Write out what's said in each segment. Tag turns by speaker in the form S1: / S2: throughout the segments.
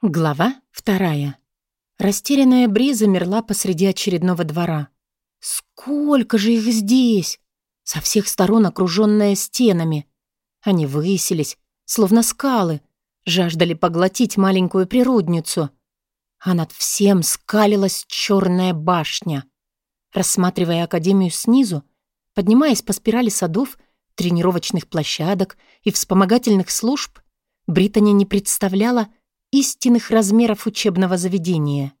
S1: Глава вторая. Растерянная Бри замерла посреди очередного двора. Сколько же их здесь! Со всех сторон окружённая стенами. Они высились, словно скалы, жаждали поглотить маленькую природницу. А над всем скалилась чёрная башня. Рассматривая Академию снизу, поднимаясь по спирали садов, тренировочных площадок и вспомогательных служб, Британи не представляла, истинных размеров учебного заведения.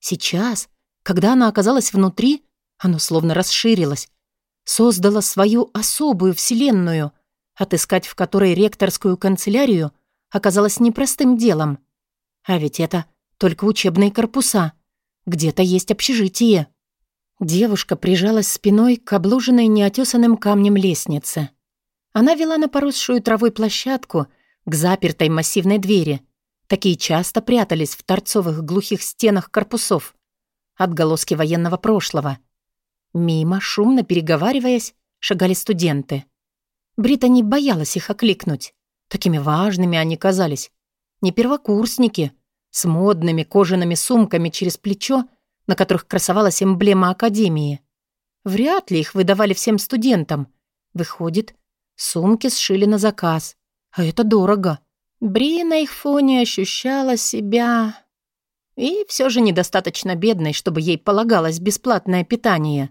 S1: Сейчас, когда она оказалась внутри, оно словно расширилось, создало свою особую вселенную, отыскать в которой ректорскую канцелярию оказалось непростым делом. А ведь это только учебные корпуса. Где-то есть общежитие. Девушка прижалась спиной к обложенной неотесанным камнем лестнице. Она вела на поросшую травой площадку к запертой массивной двери, Такие часто прятались в торцовых глухих стенах корпусов. Отголоски военного прошлого. Мимо, шумно переговариваясь, шагали студенты. Британи боялась их окликнуть. Такими важными они казались. Не первокурсники, с модными кожаными сумками через плечо, на которых красовалась эмблема Академии. Вряд ли их выдавали всем студентам. Выходит, сумки сшили на заказ. А это дорого. Бри на их фоне ощущала себя... И все же недостаточно бедной, чтобы ей полагалось бесплатное питание.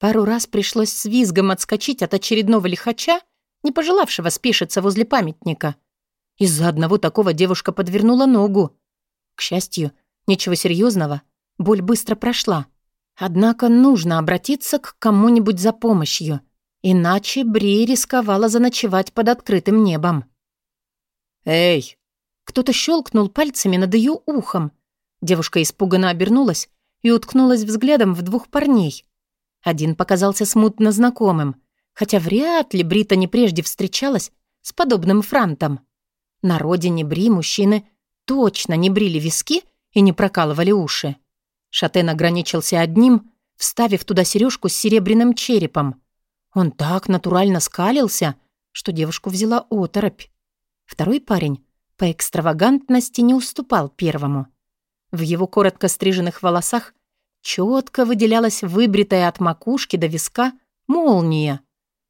S1: Пару раз пришлось с визгом отскочить от очередного лихача, не пожелавшего спешиться возле памятника. Из-за одного такого девушка подвернула ногу. К счастью, ничего серьезного, боль быстро прошла. Однако нужно обратиться к кому-нибудь за помощью, иначе Бри рисковала заночевать под открытым небом.
S2: «Эй!»
S1: Кто-то щелкнул пальцами над ее ухом. Девушка испуганно обернулась и уткнулась взглядом в двух парней. Один показался смутно знакомым, хотя вряд ли Брита не прежде встречалась с подобным франтом. На родине Бри мужчины точно не брили виски и не прокалывали уши. Шатен ограничился одним, вставив туда сережку с серебряным черепом. Он так натурально скалился, что девушку взяла оторопь. Второй парень по экстравагантности не уступал первому. В его коротко стриженных волосах четко выделялась выбритая от макушки до виска молния.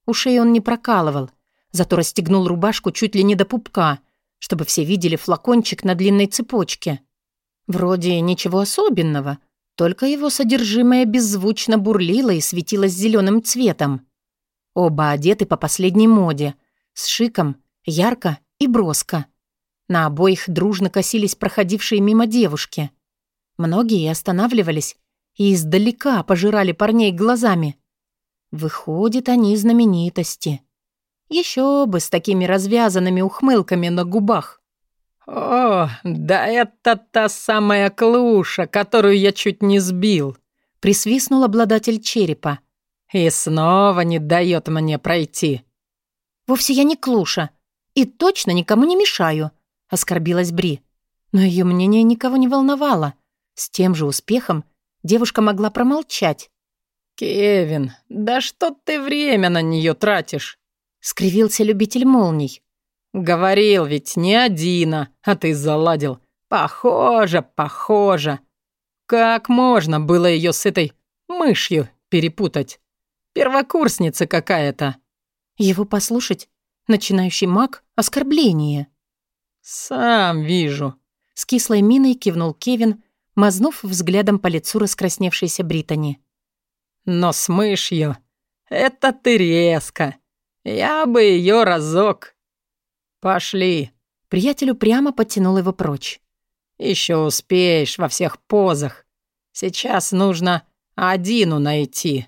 S1: Ушей он не прокалывал, зато расстегнул рубашку чуть ли не до пупка, чтобы все видели флакончик на длинной цепочке. Вроде ничего особенного, только его содержимое беззвучно бурлило и светилось зеленым цветом. Оба одеты по последней моде, с шиком, ярко и броско. На обоих дружно косились проходившие мимо девушки. Многие останавливались и издалека пожирали парней глазами. Выходит, они знаменитости. Еще бы с такими развязанными ухмылками на губах.
S2: «О, да это та самая клуша, которую я чуть не сбил», —
S1: присвистнул обладатель черепа.
S2: «И снова не дает мне пройти».
S1: «Вовсе я не клуша», и точно никому не мешаю», — оскорбилась Бри. Но ее мнение никого не волновало. С тем же успехом девушка могла промолчать.
S2: «Кевин, да что ты время на нее тратишь?»
S1: — скривился любитель молний.
S2: «Говорил ведь не один, а ты заладил. Похоже, похоже. Как можно было ее с этой мышью перепутать? Первокурсница какая-то».
S1: Его послушать Начинающий маг — оскорбление.
S2: «Сам вижу», —
S1: с кислой миной кивнул Кевин, мазнув взглядом по лицу раскрасневшейся Британи.
S2: «Но с мышью это ты резко. Я бы ее разок. Пошли».
S1: Приятелю прямо подтянул его прочь.
S2: Еще успеешь во всех позах. Сейчас нужно Адину найти».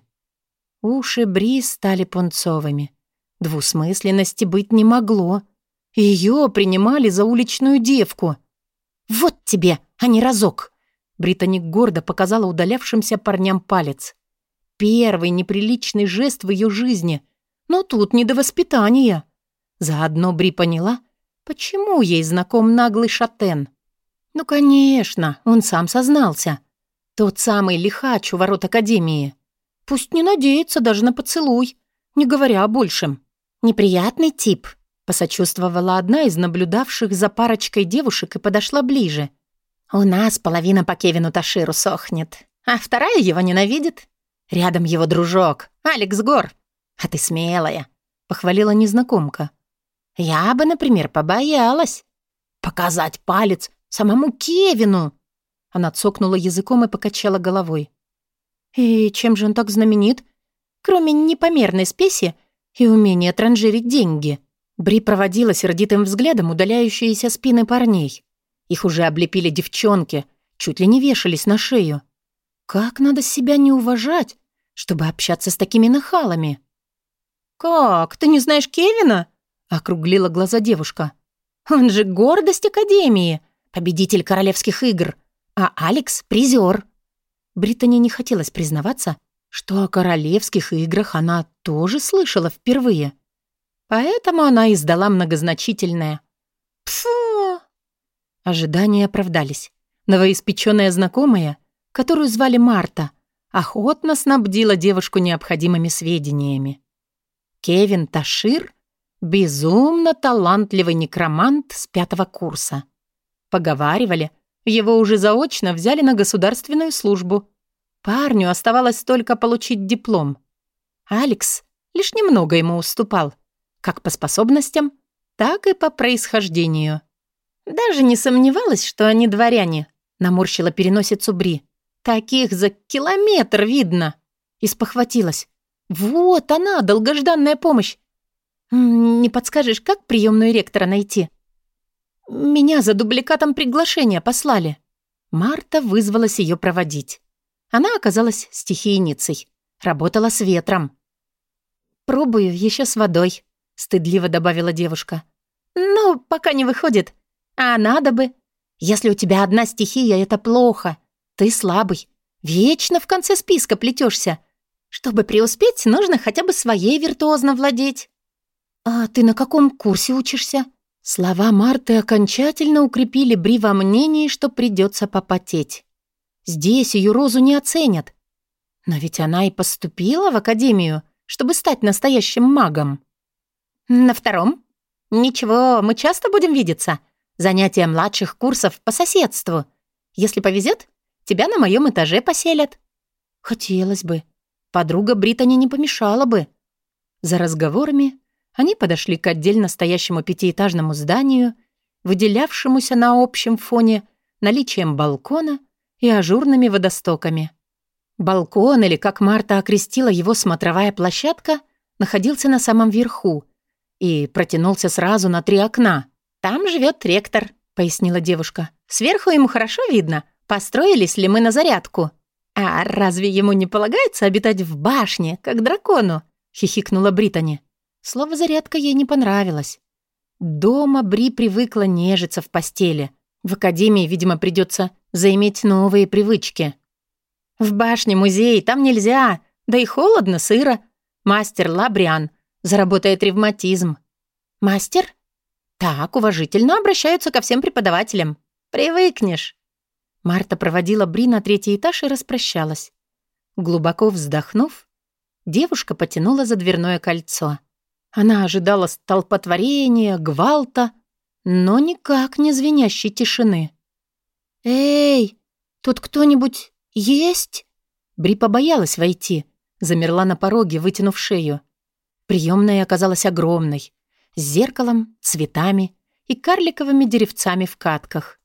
S1: Уши Бри стали пунцовыми. Двусмысленности быть не могло. Ее принимали за уличную девку. «Вот тебе, а не разок!» Британик гордо показала удалявшимся парням палец. Первый неприличный жест в ее жизни. Но тут не до воспитания. Заодно Бри поняла, почему ей знаком наглый шатен. Ну, конечно, он сам сознался. Тот самый лихач у ворот Академии. Пусть не надеется даже на поцелуй, не говоря о большем. «Неприятный тип», — Посочувствовала одна из наблюдавших за парочкой девушек и подошла ближе. «У нас половина по Кевину Таширу сохнет, а вторая его ненавидит. Рядом его дружок, Алекс Гор. А ты смелая», — похвалила незнакомка. «Я бы, например, побоялась. Показать палец самому Кевину!» Она цокнула языком и покачала головой. «И чем же он так знаменит? Кроме непомерной спеси и умения транжирить деньги». Бри проводила сердитым взглядом удаляющиеся спины парней. Их уже облепили девчонки, чуть ли не вешались на шею. Как надо себя не уважать, чтобы общаться с такими нахалами? «Как, ты не знаешь Кевина?» — округлила глаза девушка. «Он же гордость Академии, победитель королевских игр, а Алекс — призер». Британи не хотелось признаваться, что о королевских играх она тоже слышала впервые. Поэтому она издала многозначительное «Пфу!». Ожидания оправдались. Новоиспеченная знакомая, которую звали Марта, охотно снабдила девушку необходимыми сведениями. Кевин Ташир — безумно талантливый некромант с пятого курса. Поговаривали, его уже заочно взяли на государственную службу. Парню оставалось только получить диплом. Алекс лишь немного ему уступал — как по способностям, так и по происхождению. Даже не сомневалась, что они дворяне, наморщила переносицу Бри. Таких за километр видно. И спохватилась. Вот она, долгожданная помощь. Не подскажешь, как приемную ректора найти? Меня за дубликатом приглашения послали. Марта вызвалась ее проводить. Она оказалась стихийницей, работала с ветром. Пробую еще с водой, стыдливо добавила девушка. «Ну, пока не выходит. А надо бы. Если у тебя одна стихия, это плохо. Ты слабый. Вечно в конце списка плетешься. Чтобы преуспеть, нужно хотя бы своей виртуозно владеть». «А ты на каком курсе учишься?» Слова Марты окончательно укрепили Бри во мнении, что придется попотеть. Здесь ее розу не оценят. Но ведь она и поступила в академию, чтобы стать настоящим магом. «На втором?» «Ничего, мы часто будем видеться. Занятия младших курсов по соседству. Если повезет, тебя на моем этаже поселят». «Хотелось бы. Подруга Британи не помешала бы». За разговорами они подошли к отдельно стоящему пятиэтажному зданию, выделявшемуся на общем фоне наличием балкона и ажурными водостоками. Балкон, или, как Марта окрестила его смотровая площадка, находился на самом верху, и протянулся сразу на три окна. «Там живет ректор», — пояснила девушка. «Сверху ему хорошо видно, построились ли мы на зарядку». «А разве ему не полагается обитать в башне, как дракону?» — хихикнула Британи. Слово «зарядка» ей не понравилось. Дома Бри привыкла нежиться в постели. В академии, видимо, придется заиметь новые привычки. «В башне музей, там нельзя, да и холодно, сыро. Мастер Лабриан Заработает ревматизм. Мастер? Так, уважительно обращаются ко всем преподавателям. Привыкнешь. Марта проводила Бри на третий этаж и распрощалась. Глубоко вздохнув, девушка потянула за дверное кольцо. Она ожидала столпотворения, гвалта, но никак не звенящей тишины. «Эй, тут кто-нибудь есть?» Бри побоялась войти, замерла на пороге, вытянув шею. Приемная оказалась огромной, с зеркалом, цветами и карликовыми деревцами в катках.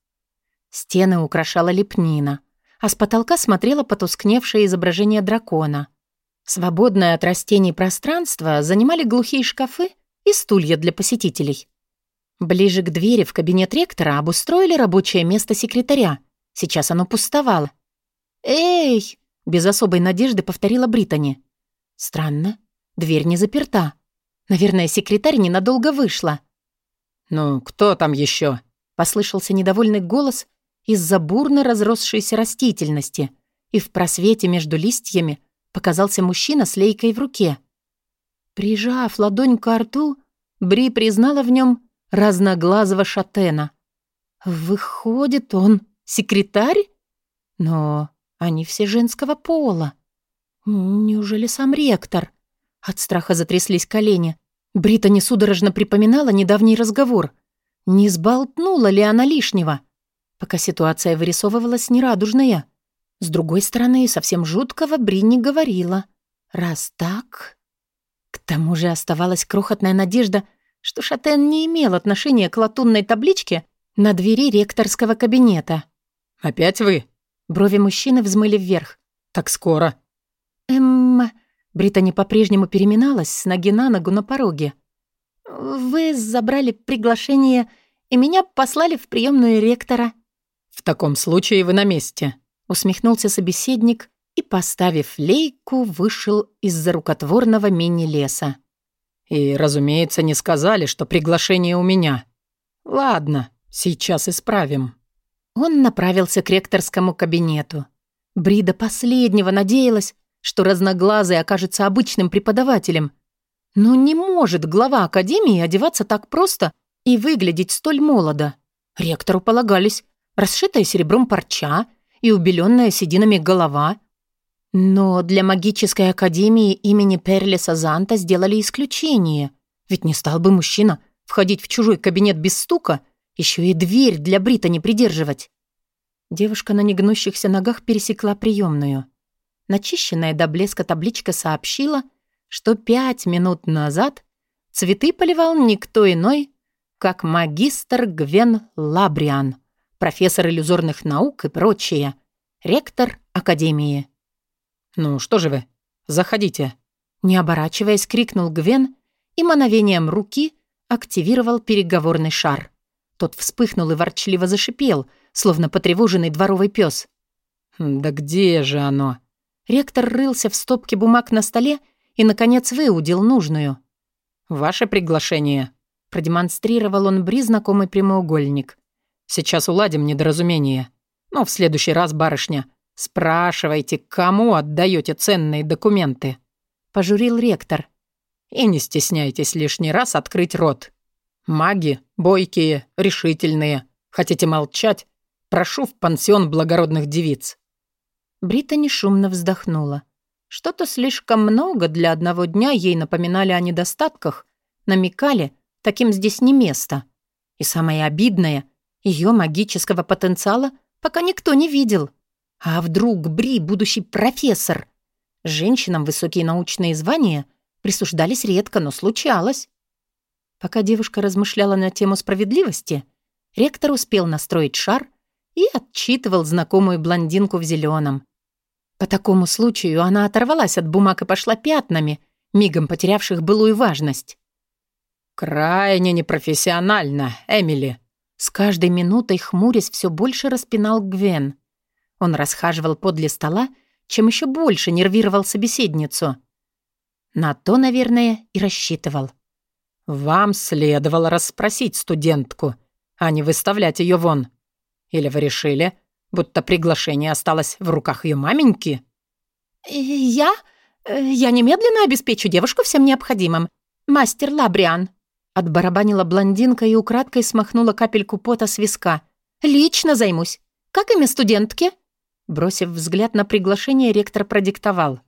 S1: Стены украшала лепнина, а с потолка смотрело потускневшее изображение дракона. Свободное от растений пространство занимали глухие шкафы и стулья для посетителей. Ближе к двери в кабинет ректора обустроили рабочее место секретаря. Сейчас оно пустовало. «Эй!» — без особой надежды повторила Британи. Странно. Дверь не заперта. Наверное, секретарь ненадолго вышла.
S2: «Ну, кто там еще?
S1: Послышался недовольный голос из-за бурно разросшейся растительности, и в просвете между листьями показался мужчина с лейкой в руке. Прижав ладонь к рту, Бри признала в нем разноглазого шатена. Выходит, он секретарь? Но они все женского пола. Неужели сам ректор? От страха затряслись колени. Британи судорожно припоминала недавний разговор. Не сболтнула ли она лишнего? Пока ситуация вырисовывалась нерадужная. С другой стороны, совсем жуткого Бри не говорила. Раз так... К тому же оставалась крохотная надежда, что Шатен не имел отношения к латунной табличке на двери ректорского кабинета.
S2: «Опять вы?»
S1: Брови мужчины взмыли вверх.
S2: «Так скоро».
S1: «Эм...» Британи по-прежнему переминалась с ноги на ногу на пороге. «Вы забрали приглашение и меня послали в приемную ректора».
S2: «В таком случае вы на месте», —
S1: усмехнулся собеседник и, поставив лейку, вышел из-за рукотворного мини-леса.
S2: «И, разумеется, не сказали, что приглашение у меня. Ладно, сейчас исправим».
S1: Он направился к ректорскому кабинету. Брида последнего надеялась, что разноглазый окажется обычным преподавателем. Но не может глава академии одеваться так просто и выглядеть столь молодо. Ректору полагались расшитая серебром парча и убеленная сединами голова. Но для магической академии имени Перлиса Занта сделали исключение. Ведь не стал бы мужчина входить в чужой кабинет без стука — еще и дверь для Брита не придерживать. Девушка на негнущихся ногах пересекла приемную. Начищенная до блеска табличка сообщила, что пять минут назад цветы поливал никто иной, как магистр Гвен Лабриан, профессор иллюзорных наук и прочее, ректор Академии.
S2: «Ну что же вы, заходите»,
S1: не оборачиваясь, крикнул Гвен и мановением руки активировал переговорный шар. Тот вспыхнул и ворчливо зашипел, словно потревоженный дворовый пес.
S2: «Хм, «Да где же оно?»
S1: Ректор рылся в стопке бумаг на столе и, наконец, выудил нужную.
S2: «Ваше приглашение», —
S1: продемонстрировал он Бри знакомый прямоугольник.
S2: «Сейчас уладим недоразумение. Но в следующий раз, барышня, спрашивайте, кому отдаете ценные документы», —
S1: пожурил ректор.
S2: «И не стесняйтесь лишний раз открыть рот». Маги, бойкие, решительные. Хотите молчать? Прошу в пансион благородных девиц».
S1: Бриттани шумно вздохнула. Что-то слишком много для одного дня ей напоминали о недостатках, намекали, таким здесь не место. И самое обидное, ее магического потенциала пока никто не видел. А вдруг Бри будущий профессор? Женщинам высокие научные звания присуждались редко, но случалось. Пока девушка размышляла на тему справедливости, ректор успел настроить шар и отчитывал знакомую блондинку в зеленом. По такому случаю она оторвалась от бумаг и пошла пятнами, мигом потерявших былую важность.
S2: «Крайне непрофессионально, Эмили»,
S1: с каждой минутой хмурясь все больше распинал Гвен. Он расхаживал подле стола, чем еще больше нервировал собеседницу. На то, наверное, и рассчитывал.
S2: «Вам следовало расспросить студентку, а не выставлять ее вон. Или вы решили, будто приглашение осталось в руках ее маменьки?»
S1: «Я? Я немедленно обеспечу девушку всем необходимым. Мастер Лабриан», — отбарабанила блондинка и украдкой смахнула капельку пота с виска. «Лично займусь. Как имя студентки?» Бросив взгляд на приглашение, ректор продиктовал.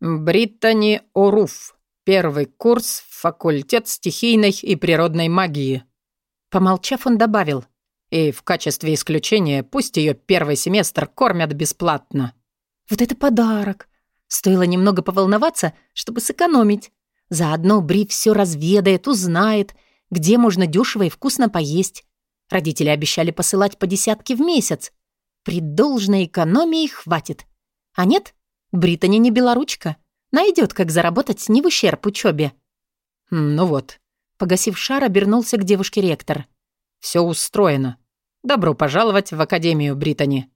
S2: «Бриттани Оруф». Первый курс — факультет стихийной и природной магии».
S1: Помолчав, он добавил.
S2: «И в качестве исключения пусть ее первый семестр кормят бесплатно».
S1: «Вот это подарок!» Стоило немного поволноваться, чтобы сэкономить. Заодно Бри все разведает, узнает, где можно дешево и вкусно поесть. Родители обещали посылать по десятке в месяц. При должной экономии хватит. А нет, Британи не белоручка. Найдет, как заработать не в ущерб учебе.
S2: Ну вот.
S1: Погасив шар, обернулся к девушке ректор.
S2: Все устроено. Добро пожаловать в Академию Британи.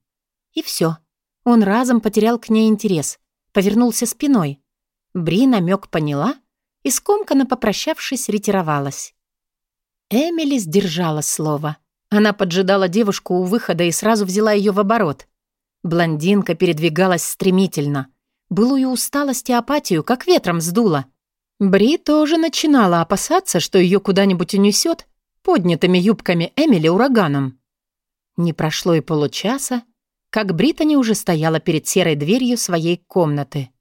S1: И все. Он разом потерял к ней интерес. Повернулся спиной. Бри намек поняла и, скомканно попрощавшись, ретировалась. Эмили сдержала слово. Она поджидала девушку у выхода и сразу взяла ее в оборот. Блондинка передвигалась стремительно. Былую усталость и апатию как ветром сдуло. Бри тоже начинала опасаться, что ее куда-нибудь унесет поднятыми юбками Эмили ураганом. Не прошло и получаса, как Британи уже стояла перед серой дверью своей комнаты.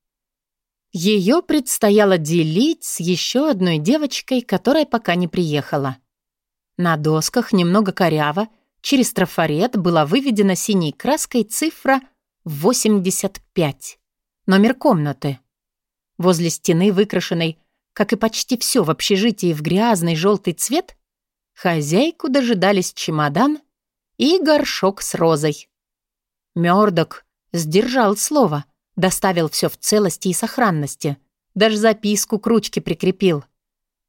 S1: Ее предстояло делить с еще одной девочкой, которая пока не приехала. На досках немного коряво, через трафарет была выведена синей краской цифра 85. Номер комнаты. Возле стены, выкрашенной, как и почти все в общежитии, в грязный желтый цвет, хозяйку дожидались чемодан и горшок с розой. Мёрдок сдержал слово, доставил все в целости и сохранности, даже записку к ручке прикрепил.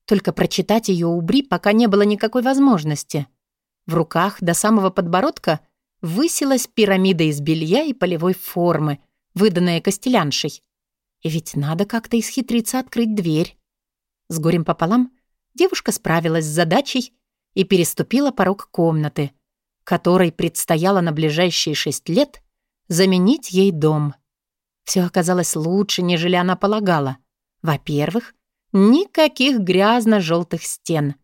S1: Только прочитать ее у Бри пока не было никакой возможности. В руках до самого подбородка высилась пирамида из белья и полевой формы, выданная костеляншей. И ведь надо как-то исхитриться открыть дверь. С горем пополам девушка справилась с задачей и переступила порог комнаты, которой предстояло на ближайшие шесть лет заменить ей дом. Все оказалось лучше, нежели она полагала. Во-первых, никаких грязно-желтых стен,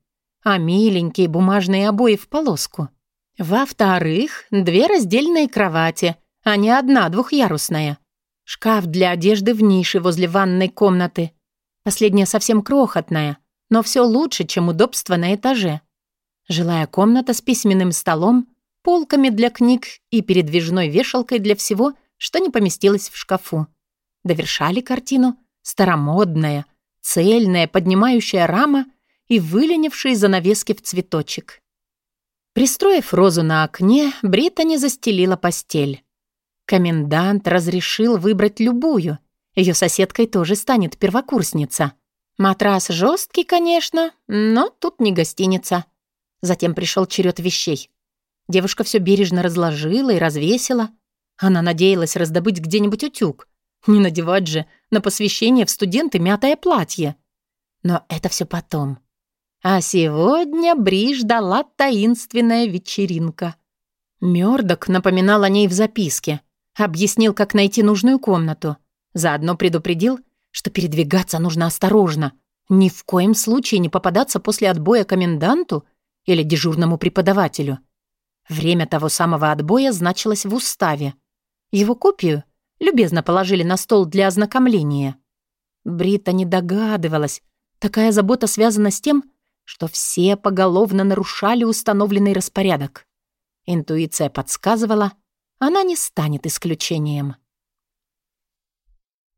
S1: а миленькие бумажные обои в полоску. Во-вторых, две раздельные кровати, а не одна двухъярусная. Шкаф для одежды в нише возле ванной комнаты. Последняя совсем крохотная, но все лучше, чем удобство на этаже. Жилая комната с письменным столом, полками для книг и передвижной вешалкой для всего, что не поместилось в шкафу. Довершали картину старомодная, цельная, поднимающая рама и выленившие занавески в цветочек. Пристроив розу на окне, Британи застелила постель. Комендант разрешил выбрать любую. Ее соседкой тоже станет первокурсница. Матрас жесткий, конечно, но тут не гостиница. Затем пришел черед вещей. Девушка все бережно разложила и развесила. Она надеялась раздобыть где-нибудь утюг. Не надевать же на посвящение в студенты мятое платье. Но это все потом. А сегодня Бри ждала таинственная вечеринка. Мёрдок напоминал о ней в записке — Объяснил, как найти нужную комнату. Заодно предупредил, что передвигаться нужно осторожно. Ни в коем случае не попадаться после отбоя коменданту или дежурному преподавателю. Время того самого отбоя значилось в уставе. Его копию любезно положили на стол для ознакомления. Брита не догадывалась. Такая забота связана с тем, что все поголовно нарушали установленный распорядок. Интуиция подсказывала — она не станет исключением.